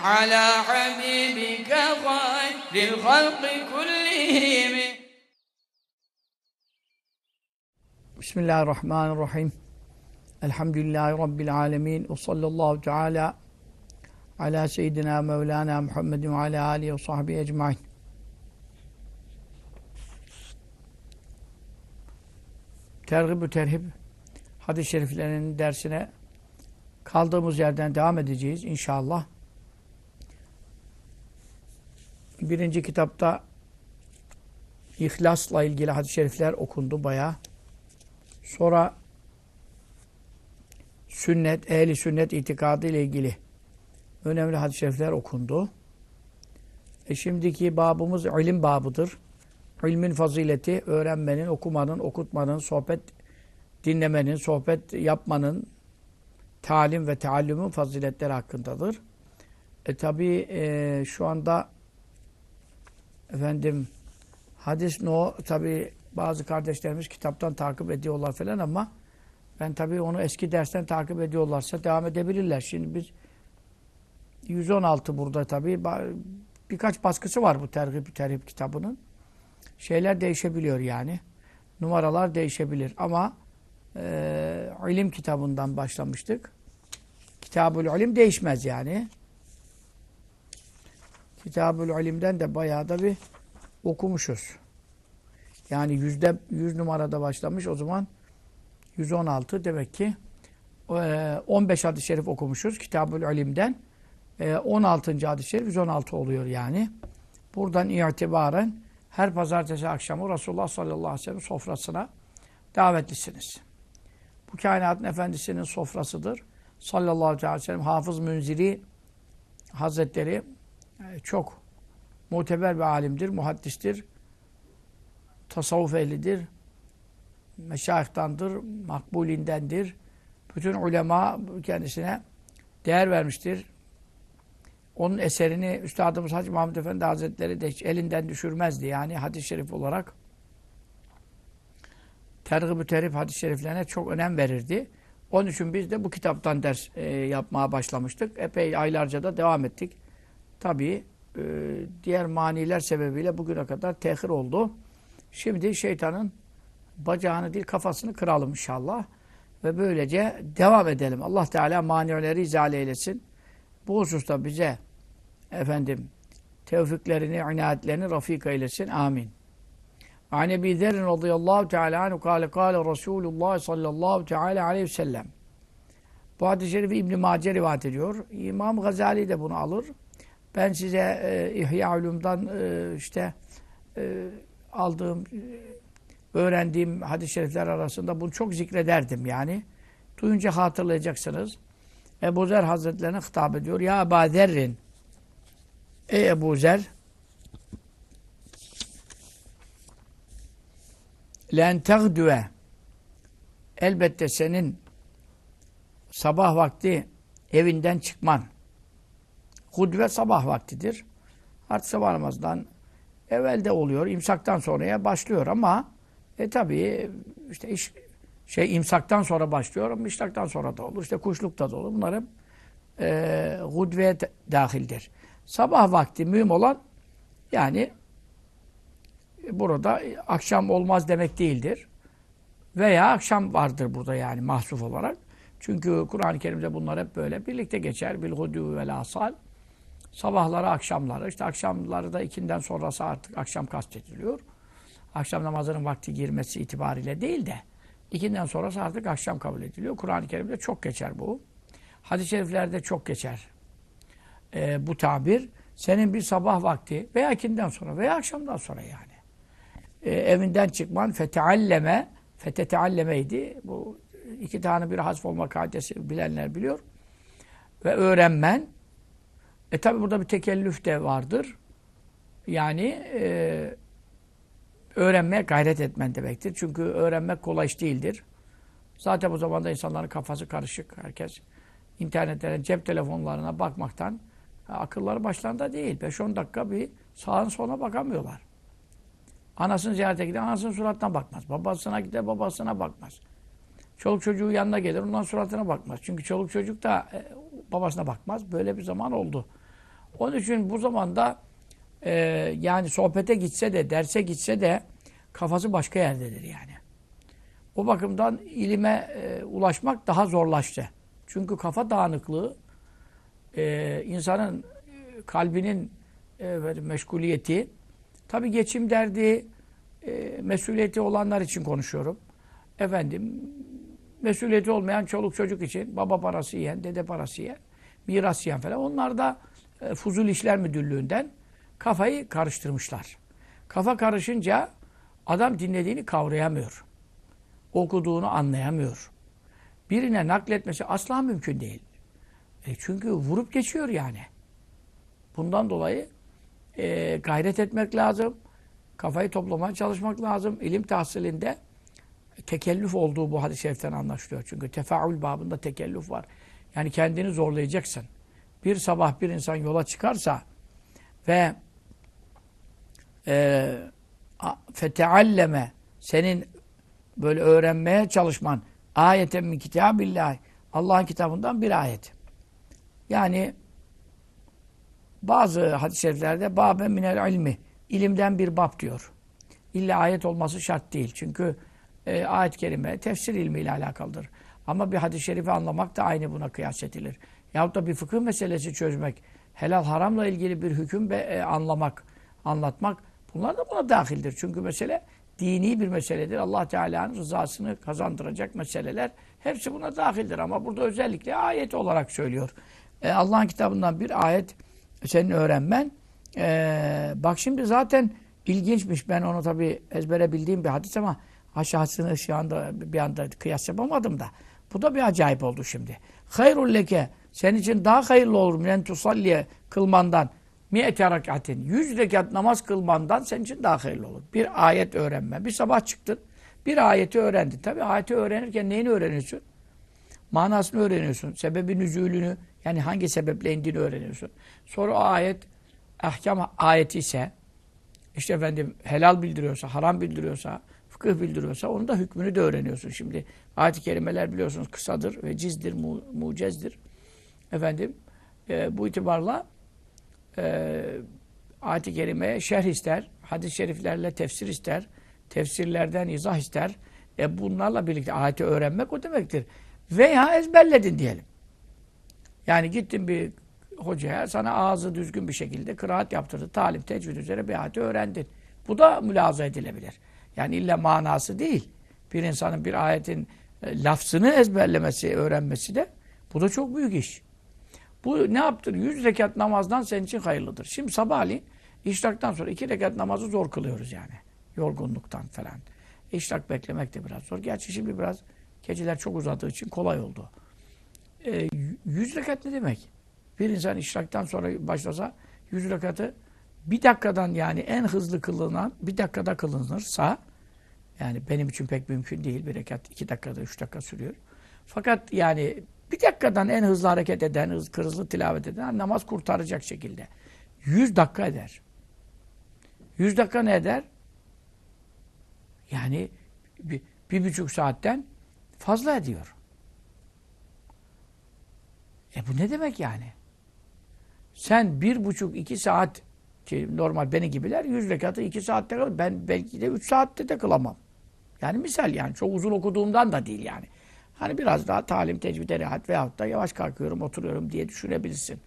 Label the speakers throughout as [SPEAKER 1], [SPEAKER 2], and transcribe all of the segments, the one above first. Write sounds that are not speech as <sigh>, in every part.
[SPEAKER 1] على حبيبك خير الخلق كلهم
[SPEAKER 2] بسم الله الرحمن الرحيم الحمد لله رب العالمين وصلى الله تعالى على سيدنا مولانا محمد وعلى آله وصحبه أجمعين Tergib-ü Terhib hadis-i şeriflerinin dersine kaldığımız yerden devam edeceğiz inşallah. Birinci kitapta İhlas'la ilgili hadis-i şerifler okundu bayağı. Sonra sünnet, ehli sünnet itikadı ile ilgili önemli hadis-i şerifler okundu. E şimdiki babımız ilim babıdır. İlmin fazileti, öğrenmenin, okumanın, okutmanın, sohbet dinlemenin, sohbet yapmanın, talim ve teallümün faziletleri hakkındadır. E tabi e, şu anda efendim hadis no tabi bazı kardeşlerimiz kitaptan takip ediyorlar falan ama ben tabii onu eski dersten takip ediyorlarsa devam edebilirler. Şimdi biz 116 burada tabii birkaç baskısı var bu tergib terhib kitabının. Şeyler değişebiliyor yani. Numaralar değişebilir ama e, ilim kitabından başlamıştık. Kitabul ilim değişmez yani. Kitabul ilimden de bayağı da bir okumuşuz. Yani yüzde yüz numarada başlamış o zaman 116 demek ki 15 hadis-i şerif okumuşuz Kitabül İlim'den. 16. hadis-i şerif 116 oluyor yani. Buradan itibaren her pazartesi akşamı Resulullah sallallahu aleyhi ve sellem sofrasına davetlisiniz. Bu kainatın efendisinin sofrasıdır. Sallallahu aleyhi ve sellem Hafız Münziri Hazretleri çok muteber bir alimdir, muhaddistir tasavvuf ehlidir, meşayihtandır, makbulindendir. Bütün ulema kendisine değer vermiştir. Onun eserini Üstadımız Hacı Mahmud Efendi Hazretleri de hiç elinden düşürmezdi. Yani hadis-i şerif olarak tergib-ü terif hadis-i şeriflerine çok önem verirdi. Onun için biz de bu kitaptan ders e, yapmaya başlamıştık. Epey aylarca da devam ettik. Tabii e, diğer maniler sebebiyle bugüne kadar tehir oldu. Şimdi şeytanın bacağını değil kafasını kıralım inşallah. Ve böylece devam edelim. Allah Teala manileri izale eylesin. Bu hususta bize efendim tevfiklerini, inayetlerini rafik eylesin. Amin. An Ebi Zerrin radıyallahu teala anhu kâle kâle Resulullah sallallahu teala aleyhi ve sellem. Bu hadis-i şerifi İbn-i Mace rivayet ediyor. İmam Gazali de bunu alır. Ben size e, İhya Ulum'dan e, işte e, aldığım, öğrendiğim hadis-i şerifler arasında bunu çok zikrederdim yani. Duyunca hatırlayacaksınız. Ebu Zer Hazretlerine hitap ediyor. Ya Ebu Zerrin Ey Ebu Zer len tegdüve elbette senin sabah vakti evinden çıkman. Hudve sabah vaktidir. Artık sabah namazından evvelde oluyor. imsaktan sonraya başlıyor ama e tabii işte iş şey imsaktan sonra başlıyor ama işlaktan sonra da olur. İşte kuşlukta da olur. Bunlar hep e, hudveye dahildir. Sabah vakti mühim olan yani burada akşam olmaz demek değildir. Veya akşam vardır burada yani mahsuf olarak. Çünkü Kur'an-ı Kerim'de bunlar hep böyle birlikte geçer. Bil hudû vel asal. Sabahları, akşamları. İşte akşamları da ikinden sonrası artık akşam kastediliyor. Akşam namazının vakti girmesi itibariyle değil de ikinden sonrası artık akşam kabul ediliyor. Kur'an-ı Kerim'de çok geçer bu. Hadis-i şeriflerde çok geçer. Ee, bu tabir senin bir sabah vakti veya ikinden sonra veya akşamdan sonra yani. Ee, evinden çıkman fetealleme feteteallemeydi. Bu iki tane bir hasf olma kaidesi bilenler biliyor. Ve öğrenmen e tabi burada bir tekellüf de vardır. Yani e, öğrenmeye gayret etmen demektir. Çünkü öğrenmek kolay iş değildir. Zaten bu zamanda insanların kafası karışık. Herkes internetlere, cep telefonlarına bakmaktan akılları başlarında değil. 5-10 dakika bir sağın soluna bakamıyorlar. Anasını ziyarete gider, anasının suratına bakmaz. Babasına gider, babasına bakmaz. Çoluk çocuğu yanına gelir, ondan suratına bakmaz. Çünkü çoluk çocuk da e, babasına bakmaz. Böyle bir zaman oldu. Onun için bu zamanda e, yani sohbete gitse de, derse gitse de kafası başka yerdedir yani. O bakımdan ilime e, ulaşmak daha zorlaştı. Çünkü kafa dağınıklığı e, insanın e, kalbinin e, meşguliyeti tabi geçim derdi e, mesuliyeti olanlar için konuşuyorum. Efendim mesuliyeti olmayan çoluk çocuk için baba parası yiyen, dede parası yiyen, miras yiyen falan onlar da Fuzul İşler Müdürlüğü'nden kafayı karıştırmışlar. Kafa karışınca adam dinlediğini kavrayamıyor. Okuduğunu anlayamıyor. Birine nakletmesi asla mümkün değil. E çünkü vurup geçiyor yani. Bundan dolayı e, gayret etmek lazım. Kafayı toplamaya çalışmak lazım. İlim tahsilinde tekellüf olduğu bu hadis-i şeriften anlaşılıyor. Çünkü tefaül babında tekellüf var. Yani kendini zorlayacaksın. Bir sabah bir insan yola çıkarsa ve e, fetealleme senin böyle öğrenmeye çalışman ayeten min kitabillah Allah'ın kitabından bir ayet. Yani bazı hadis-i şeriflerde baben minel ilmi ilimden bir bab diyor. İlla ayet olması şart değil. Çünkü e, ayet-i kerime tefsir ilmiyle alakalıdır. Ama bir hadis-i şerifi anlamak da aynı buna kıyas edilir. Yahut da bir fıkıh meselesi çözmek, helal haramla ilgili bir hüküm be, e, anlamak, anlatmak bunlar da buna dahildir. Çünkü mesele dini bir meseledir. Allah Teala'nın rızasını kazandıracak meseleler hepsi buna dahildir. Ama burada özellikle ayet olarak söylüyor. E, Allah'ın kitabından bir ayet senin öğrenmen. E, bak şimdi zaten ilginçmiş. Ben onu tabi ezbere bildiğim bir hadis ama aşağısını şu anda bir anda kıyas yapamadım da. Bu da bir acayip oldu şimdi. Hayrul leke senin için daha hayırlı olur minen tusalliye kılmandan mi'ete rekatin. Yüz rekat namaz kılmandan senin için daha hayırlı olur. Bir ayet öğrenme. Bir sabah çıktın. Bir ayeti öğrendin. Tabi ayeti öğrenirken neyini öğreniyorsun? Manasını öğreniyorsun. Sebebi nüzulünü yani hangi sebeple indiğini öğreniyorsun. Sonra o ayet ahkam ayeti ise işte efendim helal bildiriyorsa, haram bildiriyorsa, fıkıh bildiriyorsa onun da hükmünü de öğreniyorsun. Şimdi ayet-i kerimeler biliyorsunuz kısadır ve cizdir, mu mucezdir. Efendim e, bu itibarla e, ayet-i kerimeye şerh ister, hadis-i şeriflerle tefsir ister, tefsirlerden izah ister. E bunlarla birlikte ayeti öğrenmek o demektir. Veya ezberledin diyelim. Yani gittin bir hocaya sana ağzı düzgün bir şekilde kıraat yaptırdı. Talim, tecvid üzere bir ayeti öğrendin. Bu da mülaza edilebilir. Yani illa manası değil. Bir insanın bir ayetin e, lafzını ezberlemesi, öğrenmesi de bu da çok büyük iş. Bu ne yaptır? Yüz rekat namazdan senin için hayırlıdır. Şimdi sabahleyin işraktan sonra iki rekat namazı zor kılıyoruz yani. Yorgunluktan falan. İşrak beklemek de biraz zor. Gerçi şimdi biraz geceler çok uzadığı için kolay oldu. E, yüz rekat ne demek? Bir insan işraktan sonra başlasa yüz rekatı bir dakikadan yani en hızlı kılınan bir dakikada kılınırsa yani benim için pek mümkün değil. Bir rekat iki dakikada, üç dakika sürüyor. Fakat yani bir dakikadan en hızlı hareket eden, hızlı tilavet eden namaz kurtaracak şekilde. Yüz dakika eder. Yüz dakika ne eder? Yani bir, bir buçuk saatten fazla ediyor. E bu ne demek yani? Sen bir buçuk iki saat ki normal beni gibiler yüz rekatı iki saatte kılır. Ben belki de üç saatte de kılamam. Yani misal yani çok uzun okuduğumdan da değil yani. Hani biraz daha talim, tecvide, rahat veyahut da yavaş kalkıyorum, oturuyorum diye düşünebilirsin.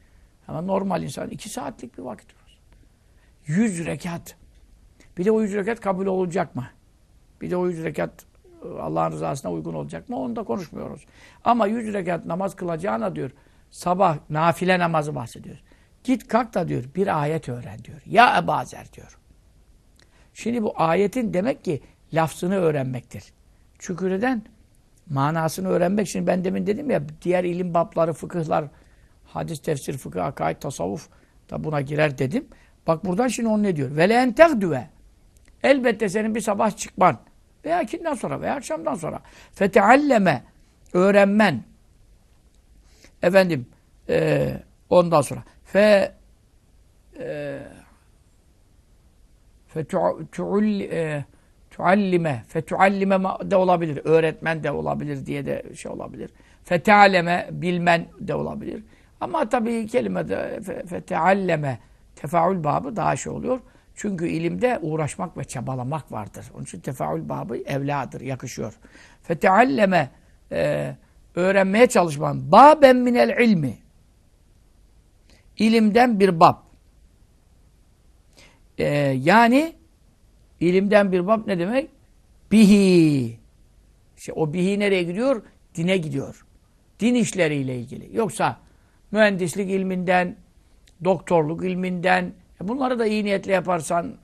[SPEAKER 2] Ama normal insan iki saatlik bir vakit var. Yüz rekat. Bir de o yüz rekat kabul olacak mı? Bir de o yüz rekat e, Allah'ın rızasına uygun olacak mı? Onu da konuşmuyoruz. Ama yüz rekat namaz kılacağına diyor, sabah nafile namazı bahsediyor. Git kalk da diyor, bir ayet öğren diyor. Ya Ebazer diyor. Şimdi bu ayetin demek ki lafzını öğrenmektir. Çünkü neden? Manasını öğrenmek için ben demin dedim ya diğer ilim babları, fıkıhlar, hadis, tefsir, fıkıh, akaid, tasavvuf da buna girer dedim. Bak buradan şimdi onu ne diyor? Ve le entegdüve. Elbette senin bir sabah çıkman. Veya ikinden sonra veya akşamdan sonra. Fetealleme. Öğrenmen. Efendim e, ondan sonra. Fe e, fe tu'ul e, tuallime fe tuallime de olabilir. Öğretmen de olabilir diye de şey olabilir. Fetealeme bilmen de olabilir. Ama tabii kelimede fe, fetealleme tefaül babı daha şey oluyor. Çünkü ilimde uğraşmak ve çabalamak vardır. Onun için tefaül babı evladır, yakışıyor. Fetealleme e, öğrenmeye çalışman. Baben minel ilmi. İlimden bir bab. E, yani ilimden bir bab ne demek? Bihi. İşte o bihi nereye gidiyor? Dine gidiyor. Din işleriyle ilgili. Yoksa mühendislik ilminden, doktorluk ilminden, e, bunları da iyi niyetle yaparsan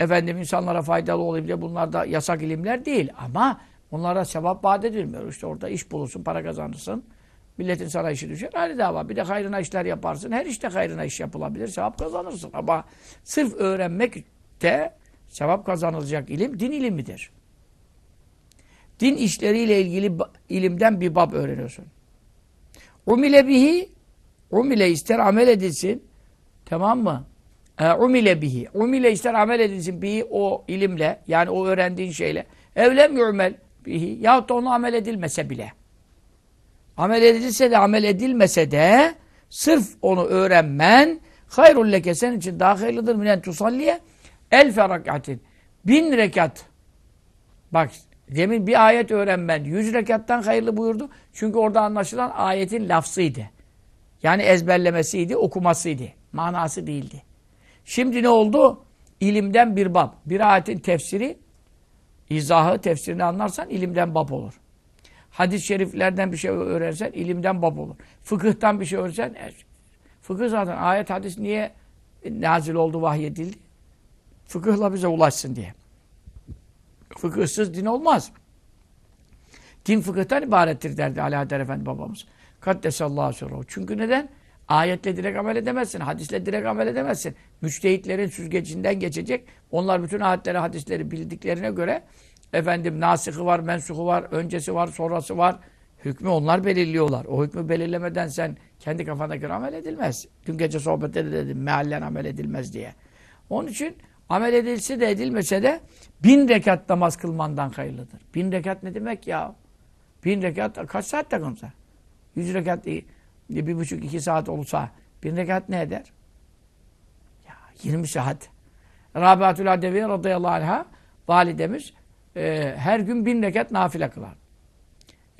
[SPEAKER 2] efendim insanlara faydalı olayım diye bunlar da yasak ilimler değil. Ama onlara sevap vaat edilmiyor. İşte orada iş bulursun, para kazanırsın. Milletin sana işi düşer. Aynı dava. Bir de hayrına işler yaparsın. Her işte hayrına iş yapılabilir. Sevap kazanırsın. Ama sırf öğrenmek de sevap kazanılacak ilim din ilimidir. Din işleriyle ilgili ilimden bir bab öğreniyorsun. Umile bihi umile ister amel edilsin. Tamam mı? E, umile bihi. Umile ister amel edilsin bihi o ilimle yani o öğrendiğin şeyle. Evlem yu'mel bihi. Yahut da onu amel edilmese bile. Amel edilse de amel edilmese de sırf onu öğrenmen hayrul leke senin için daha hayırlıdır minen tusalliye elfe rekatin. Bin rekat. Bak demin bir ayet öğrenmen yüz rekattan hayırlı buyurdu. Çünkü orada anlaşılan ayetin lafzıydı. Yani ezberlemesiydi, okumasıydı. Manası değildi. Şimdi ne oldu? İlimden bir bab. Bir ayetin tefsiri, izahı, tefsirini anlarsan ilimden bab olur. Hadis-i şeriflerden bir şey öğrensen ilimden bab olur. Fıkıhtan bir şey öğrensen e, fıkıh zaten ayet hadis niye nazil oldu vahyedildi? Fıkıhla bize ulaşsın diye. Fıkıhsız din olmaz. Din fıkıhtan ibarettir derdi Alaeddin Efendi babamız. Kaddesallahu sürruhu. Çünkü neden? Ayetle direkt amel edemezsin. Hadisle direkt amel edemezsin. Müçtehitlerin süzgecinden geçecek. Onlar bütün ayetleri, hadisleri bildiklerine göre efendim nasihı var, mensuhu var, öncesi var, sonrası var. Hükmü onlar belirliyorlar. O hükmü belirlemeden sen kendi kafana göre amel edilmez. Dün gece sohbette de dedim meallen amel edilmez diye. Onun için amel edilse de edilmese de bin rekat namaz kılmandan hayırlıdır. Bin rekat ne demek ya? Bin rekat kaç saat takımsa? Yüz rekat bir buçuk iki saat olsa bin rekat ne eder? Ya 20 saat. Rabiatül Adeviye radıyallahu anh'a validemiz e, her gün bin rekat nafile kılar.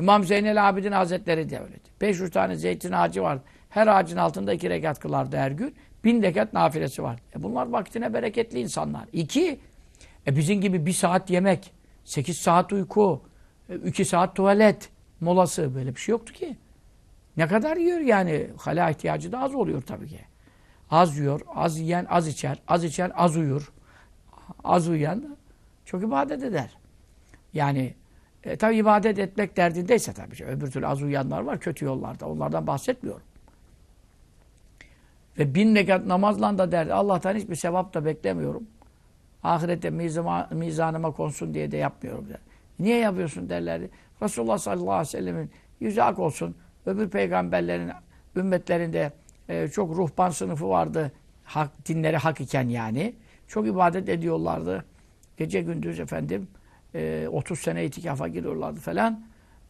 [SPEAKER 2] İmam Zeynel Abidin Hazretleri de öyleydi. 500 tane zeytin ağacı vardı. Her ağacın altında iki rekat kılardı her gün. Bin rekat nafilesi var. E bunlar vaktine bereketli insanlar. İki, e bizim gibi bir saat yemek, sekiz saat uyku, e, iki saat tuvalet molası böyle bir şey yoktu ki. Ne kadar yiyor yani? Hala ihtiyacı da az oluyor tabii ki. Az yiyor, az yiyen az içer, az içen az uyur. Az uyuyan çok ibadet eder. Yani e, tabii ibadet etmek derdindeyse tabii. Öbür türlü az uyuyanlar var kötü yollarda. Onlardan bahsetmiyorum. Ve bin rekat namazla da derdi. Allah'tan hiçbir sevap da beklemiyorum. Ahirette mizama, mizanıma konsun diye de yapmıyorum der. Niye yapıyorsun derlerdi. Resulullah sallallahu aleyhi ve sellemin yüzü ak olsun. Öbür peygamberlerin ümmetlerinde e, çok ruhban sınıfı vardı. Hak, dinleri hak iken yani. Çok ibadet ediyorlardı. Gece gündüz efendim e, 30 sene itikafa giriyorlardı falan.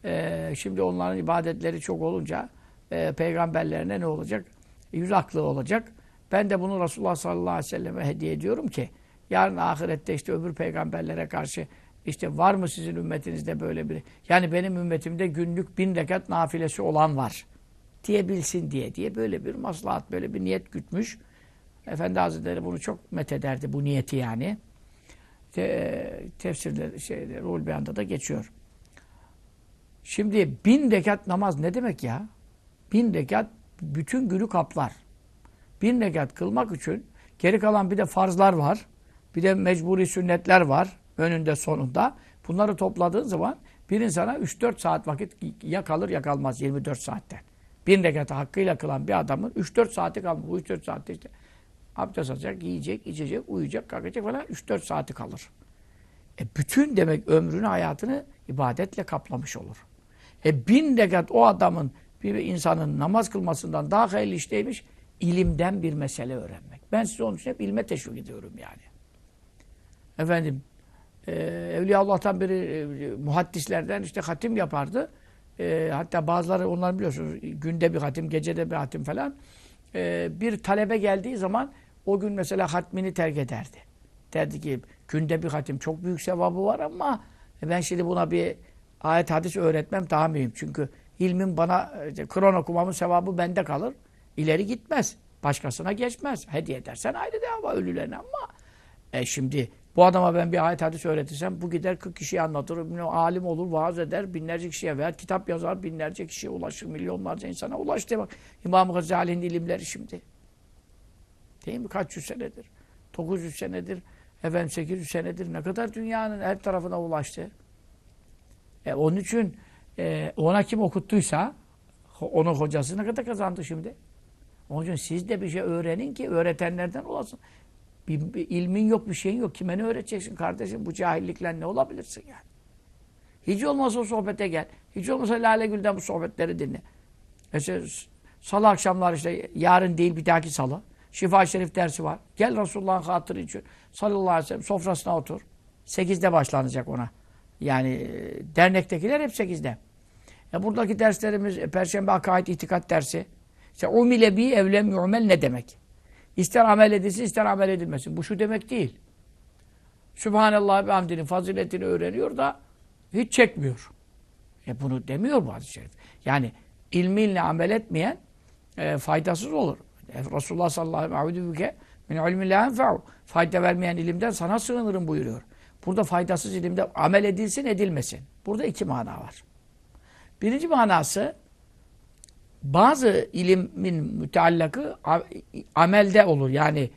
[SPEAKER 2] E, şimdi onların ibadetleri çok olunca e, peygamberlerine ne olacak? Yüz aklı olacak. Ben de bunu Resulullah sallallahu aleyhi ve selleme hediye ediyorum ki yarın ahirette işte öbür peygamberlere karşı işte var mı sizin ümmetinizde böyle bir yani benim ümmetimde günlük bin rekat nafilesi olan var diyebilsin diye diye böyle bir maslahat böyle bir niyet gütmüş. Efendi Hazretleri bunu çok methederdi bu niyeti yani. Te, tefsirde şeyde rol beyanda da geçiyor. Şimdi bin rekat namaz ne demek ya? Bin rekat bütün günü kaplar. Bin rekat kılmak için geri kalan bir de farzlar var. Bir de mecburi sünnetler var önünde sonunda. Bunları topladığın zaman bir insana 3-4 saat vakit ya kalır ya kalmaz 24 saatten. Bin rekatı hakkıyla kılan bir adamın 3-4 saati kalmaz. Bu 3-4 saatte işte Abdest alacak, yiyecek, içecek, uyuyacak, kalkacak falan 3-4 saati kalır. E bütün demek ömrünü, hayatını ibadetle kaplamış olur. E bin rekat o adamın, bir insanın namaz kılmasından daha hayırlı işteymiş, ilimden bir mesele öğrenmek. Ben size onun için hep ilme teşvik ediyorum yani. Efendim, e, Evliya Allah'tan biri e, muhaddislerden işte hatim yapardı. E, hatta bazıları onlar biliyorsunuz günde bir hatim, gecede bir hatim falan. E, bir talebe geldiği zaman o gün mesela hatmini terk ederdi. Derdi ki günde bir hatim çok büyük sevabı var ama ben şimdi buna bir ayet hadis öğretmem daha mühim. Çünkü ilmin bana, işte, Kur'an okumamın sevabı bende kalır. İleri gitmez. Başkasına geçmez. Hediye edersen ayrı dava ölülerine ama e şimdi bu adama ben bir ayet hadis öğretirsem bu gider 40 kişiye anlatır. Alim olur, vaaz eder, binlerce kişiye veya kitap yazar, binlerce kişiye ulaşır, milyonlarca insana ulaştı. Bak İmam-ı Gazali'nin ilimleri şimdi. Değil mi? Kaç yüz senedir? 900 senedir, efendim 800 senedir ne kadar dünyanın her tarafına ulaştı. E, onun için e, ona kim okuttuysa onun hocası ne kadar kazandı şimdi? Onun için siz de bir şey öğrenin ki öğretenlerden olasın. Bir, bir ilmin yok, bir şeyin yok. Kime ne öğreteceksin kardeşim? Bu cahillikle ne olabilirsin yani? Hiç olmazsa o sohbete gel. Hiç olmazsa Lale Gül'den bu sohbetleri dinle. Mesela salı akşamlar işte yarın değil bir dahaki salı. Şifa Şerif dersi var. Gel Resulullah'ın hatırı için. Sallallahu aleyhi ve sellem sofrasına otur. Sekizde başlanacak ona. Yani e, dernektekiler hep sekizde. E buradaki derslerimiz e, Perşembe Akaid İtikat dersi. İşte umile bi evlem yu'mel ne demek? İster amel edilsin ister amel edilmesin. Bu şu demek değil. Sübhanallah ve hamdinin faziletini öğreniyor da hiç çekmiyor. E bunu demiyor bu hadis-i şerif. Yani ilminle amel etmeyen e, faydasız olur. E, Resulullah sallallahu aleyhi ve sellem min ilmin la enfa'u. Fayda vermeyen ilimden sana sığınırım buyuruyor. Burada faydasız ilimde amel edilsin edilmesin. Burada iki mana var. Birinci manası bazı ilimin müteallakı amelde olur. Yani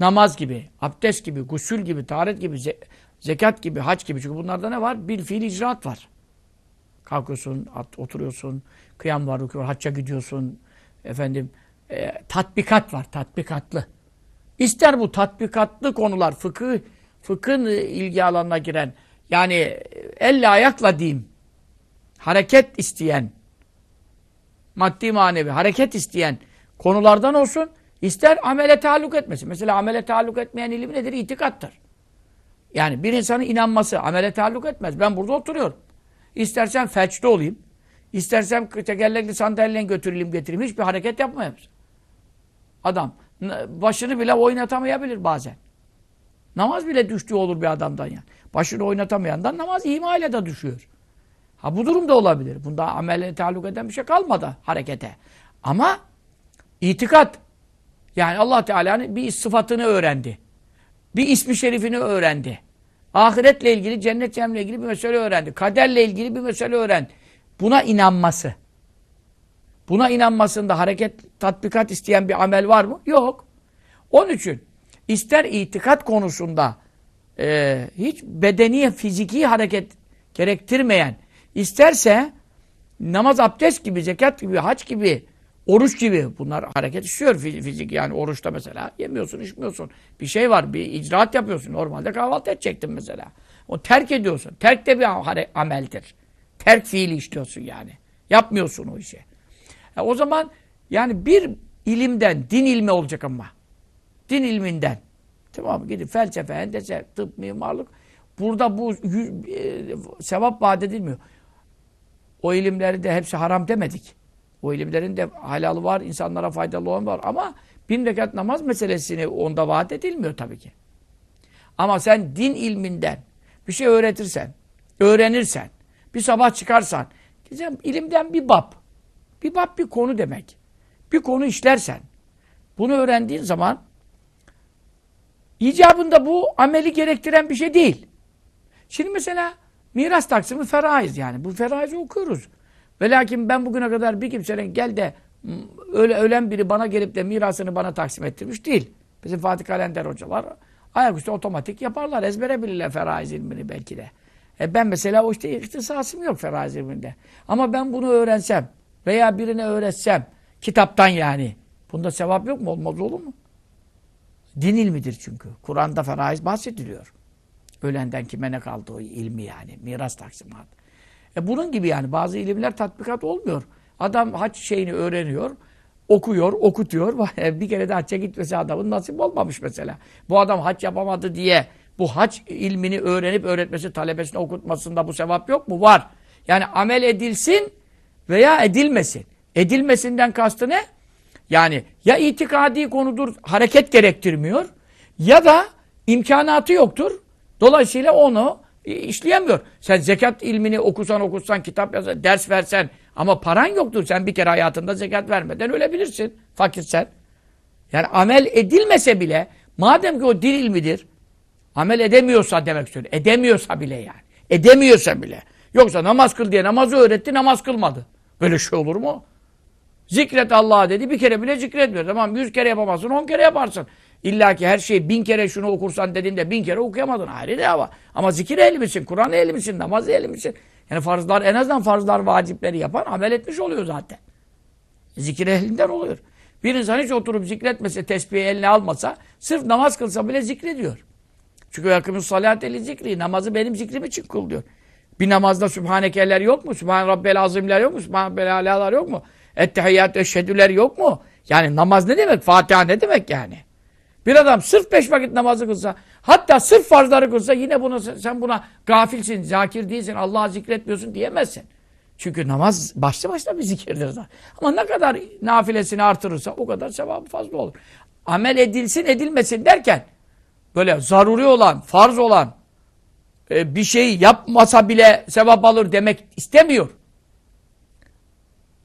[SPEAKER 2] namaz gibi, abdest gibi, gusül gibi, taharet gibi, zekat gibi, hac gibi. Çünkü bunlarda ne var? Bir fiil icraat var. Kalkıyorsun, at, oturuyorsun, kıyam var, rükû var, hacca gidiyorsun. Efendim, e, tatbikat var, tatbikatlı. İster bu tatbikatlı konular, fıkıh, fıkhın ilgi alanına giren, yani elle ayakla diyeyim, hareket isteyen, maddi manevi hareket isteyen konulardan olsun, ister amele taalluk etmesin. Mesela amele taalluk etmeyen ilim nedir? İtikattır. Yani bir insanın inanması amele taalluk etmez. Ben burada oturuyorum. İstersen felçli olayım, istersem tekerlekli sandalyeyle götüreyim getireyim. Hiçbir hareket yapmayayım. Adam başını bile oynatamayabilir bazen. Namaz bile düştüğü olur bir adamdan yani. Başını oynatamayandan namaz ihmale de düşüyor. Ha bu durumda olabilir. Bunda amelle taalluk eden bir şey kalmadı harekete. Ama itikat yani Allah Teala'nın bir sıfatını öğrendi. Bir ismi şerifini öğrendi. Ahiretle ilgili, cennet cemle ilgili bir mesele öğrendi. Kaderle ilgili bir mesele öğrendi. Buna inanması. Buna inanmasında hareket, tatbikat isteyen bir amel var mı? Yok. Onun için ister itikat konusunda e, hiç bedeni, fiziki hareket gerektirmeyen İsterse namaz, abdest gibi, zekat gibi, hac gibi, oruç gibi bunlar hareket istiyor fizik yani oruçta mesela yemiyorsun, içmiyorsun. Bir şey var, bir icraat yapıyorsun. Normalde kahvaltı edecektin mesela. O terk ediyorsun. Terk de bir ameldir. Terk fiili işliyorsun yani. Yapmıyorsun o işi. E o zaman yani bir ilimden, din ilmi olacak ama. Din ilminden. Tamam mı? Gidip felsefe, hendese, tıp, mimarlık. Burada bu e, sevap vaat edilmiyor. O ilimleri de hepsi haram demedik. O ilimlerin de halalı var, insanlara faydalı olan var. Ama bin rekat namaz meselesini onda vaat edilmiyor tabii ki. Ama sen din ilminden bir şey öğretirsen, öğrenirsen, bir sabah çıkarsan, ilimden bir bab, bir bab bir konu demek. Bir konu işlersen, bunu öğrendiğin zaman icabında bu ameli gerektiren bir şey değil. Şimdi mesela Miras taksimi feraiz yani. Bu feraizi okuyoruz. Ve lakin ben bugüne kadar bir kimsenin gel de öyle ölen biri bana gelip de mirasını bana taksim ettirmiş değil. Bizim Fatih Kalender hocalar ayaküstü otomatik yaparlar. Ezbere bilirler feraiz ilmini belki de. E ben mesela o işte ihtisasım yok feraiz ilminde. Ama ben bunu öğrensem veya birine öğretsem kitaptan yani. Bunda sevap yok mu? Olmaz olur mu? Din ilmidir çünkü. Kur'an'da feraiz bahsediliyor. Ölenden kime ne kaldı o ilmi yani. Miras taksimatı. E bunun gibi yani bazı ilimler tatbikat olmuyor. Adam hac şeyini öğreniyor, okuyor, okutuyor. <laughs> Bir kere de hacca gitmesi adamın nasip olmamış mesela. Bu adam hac yapamadı diye bu hac ilmini öğrenip öğretmesi, talebesine okutmasında bu sevap yok mu? Var. Yani amel edilsin veya edilmesin. Edilmesinden kastı ne? Yani ya itikadi konudur, hareket gerektirmiyor ya da imkanatı yoktur. Dolayısıyla onu işleyemiyor. Sen zekat ilmini okusan okutsan, kitap yazsan, ders versen ama paran yoktur. Sen bir kere hayatında zekat vermeden ölebilirsin. Fakirsen. Yani amel edilmese bile madem ki o dil ilmidir amel edemiyorsa demek istiyorum. Edemiyorsa bile yani. Edemiyorsa bile. Yoksa namaz kıl diye namazı öğretti namaz kılmadı. Böyle şey olur mu? Zikret Allah'a dedi bir kere bile zikretmiyor. Tamam yüz kere yapamazsın on kere yaparsın. İlla ki her şeyi bin kere şunu okursan dediğinde bin kere okuyamadın. Ayrı dava. Ama zikir ehli misin? Kur'an ehli misin? Namaz ehli misin? Yani farzlar en azından farzlar vacipleri yapan amel etmiş oluyor zaten. Zikir ehlinden oluyor. Bir insan hiç oturup zikretmese, tesbihi eline almasa, sırf namaz kılsa bile zikrediyor. Çünkü yakımız salat eli zikri. Namazı benim zikrim için kıl diyor. Bir namazda Sübhanekeler yok mu? Sübhan Rabbel Azimler yok mu? Sübhan Rabbel Alalar yok mu? Ettehiyyat eşhedüler yok mu? Yani namaz ne demek? Fatiha ne demek yani? Bir adam sırf beş vakit namazı kılsa, hatta sırf farzları kılsa yine bunu sen buna gafilsin, zakir değilsin, Allah'ı zikretmiyorsun diyemezsin. Çünkü namaz başlı başına bir zikirdir zaten. Ama ne kadar nafilesini artırırsa o kadar sevabı fazla olur. Amel edilsin edilmesin derken böyle zaruri olan, farz olan e, bir şey yapmasa bile sevap alır demek istemiyor.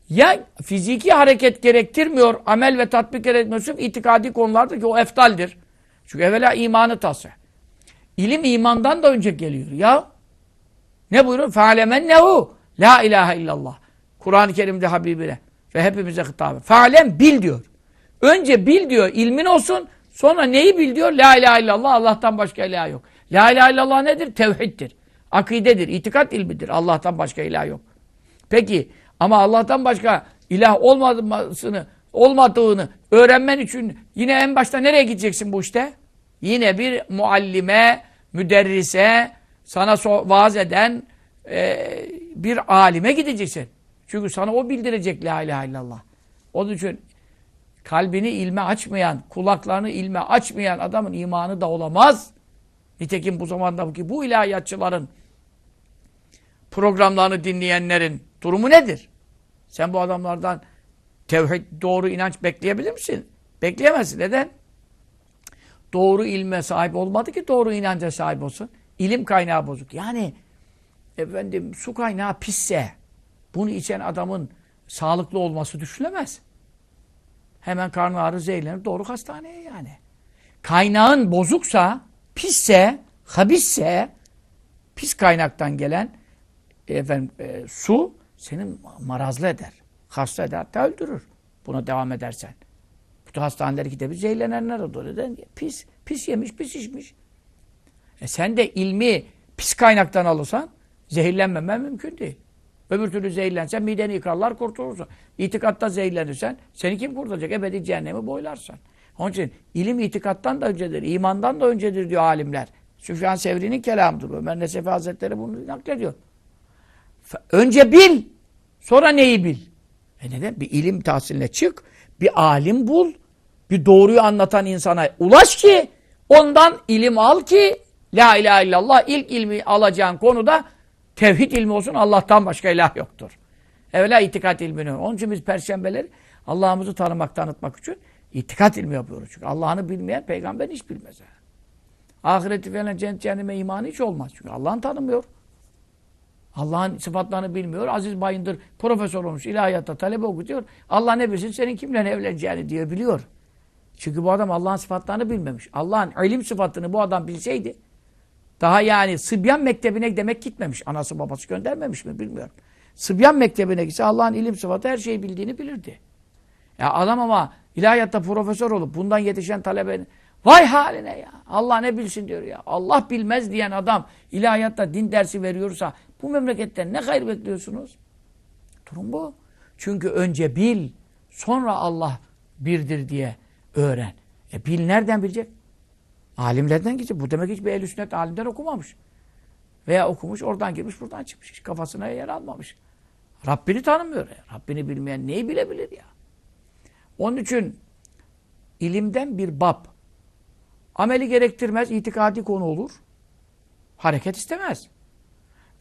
[SPEAKER 2] Ya fiziki hareket gerektirmiyor, amel ve tatbik gerekmiyorsun, itikadi konulardır ki o eftaldir. Çünkü evvela imanı tası. İlim imandan da önce geliyor. Ya ne buyuruyor? Fe'alemen nehu. La ilahe illallah. Kur'an-ı Kerim'de Habibine ve hepimize hitabı. Fe'alem bil diyor. Önce bil diyor, ilmin olsun. Sonra neyi bil diyor? La ilahe illallah, Allah'tan başka ilah yok. La ilahe illallah nedir? Tevhiddir. Akidedir, itikat ilmidir. Allah'tan başka ilah yok. Peki ama Allah'tan başka ilah olmadığını, olmadığını öğrenmen için yine en başta nereye gideceksin bu işte? Yine bir muallime, müderrise, sana so vaaz eden e, bir alime gideceksin. Çünkü sana o bildirecek la ilahe illallah. Onun için kalbini ilme açmayan, kulaklarını ilme açmayan adamın imanı da olamaz. Nitekim bu zamanda ki bu ilahiyatçıların programlarını dinleyenlerin durumu nedir? Sen bu adamlardan tevhid, doğru inanç bekleyebilir misin? Bekleyemezsin. Neden? Doğru ilme sahip olmadı ki doğru inanca sahip olsun. İlim kaynağı bozuk. Yani efendim su kaynağı pisse bunu içen adamın sağlıklı olması düşünülemez. Hemen karnı ağrı zehirlenir doğru hastaneye yani. Kaynağın bozuksa, pisse, habisse, pis kaynaktan gelen efendim, e, su seni marazlı eder. Hasta eder hatta öldürür. Buna devam edersen. Bütün hastanelere gidip zehirlenenler olur. Neden? Pis, pis yemiş, pis içmiş. E sen de ilmi pis kaynaktan alırsan zehirlenmemen mümkün değil. Öbür türlü zehirlensen mideni yıkarlar kurtulursun. İtikatta zehirlenirsen seni kim kurtaracak? Ebedi cehennemi boylarsan. Onun için ilim itikattan da öncedir, imandan da öncedir diyor alimler. Süfyan Sevri'nin kelamıdır. Ömer Nesefi Hazretleri bunu naklediyor. Önce bil, sonra neyi bil? E neden? Bir ilim tahsiline çık, bir alim bul, bir doğruyu anlatan insana ulaş ki, ondan ilim al ki, La ilahe illallah ilk ilmi alacağın konuda tevhid ilmi olsun, Allah'tan başka ilah yoktur. Evvela itikat ilmini. Onun için biz perşembeleri Allah'ımızı tanımak, tanıtmak için itikat ilmi yapıyoruz. Çünkü Allah'ını bilmeyen peygamber hiç bilmez. Ahireti falan cennet cehenneme imanı hiç olmaz. Çünkü Allah'ını tanımıyor. Allah'ın sıfatlarını bilmiyor. Aziz Bayındır profesör olmuş, ilahiyatta talebe okutuyor. Allah ne bilsin senin kimle evleneceğini diye biliyor. Çünkü bu adam Allah'ın sıfatlarını bilmemiş. Allah'ın ilim sıfatını bu adam bilseydi daha yani Sıbyan Mektebi'ne demek gitmemiş. Anası babası göndermemiş mi bilmiyorum. Sıbyan Mektebi'ne gitse Allah'ın ilim sıfatı her şeyi bildiğini bilirdi. Ya adam ama ilahiyatta profesör olup bundan yetişen talebe vay haline ya. Allah ne bilsin diyor ya. Allah bilmez diyen adam ilahiyatta din dersi veriyorsa bu memleketten ne hayır bekliyorsunuz? Durum bu. Çünkü önce bil, sonra Allah birdir diye öğren. E bil nereden bilecek? Alimlerden gidecek. Bu demek hiçbir ehl sünnet alimden okumamış. Veya okumuş, oradan girmiş, buradan çıkmış. Hiç kafasına yer almamış. Rabbini tanımıyor. Ya. Rabbini bilmeyen neyi bilebilir ya? Onun için ilimden bir bab ameli gerektirmez, itikadi konu olur. Hareket istemez.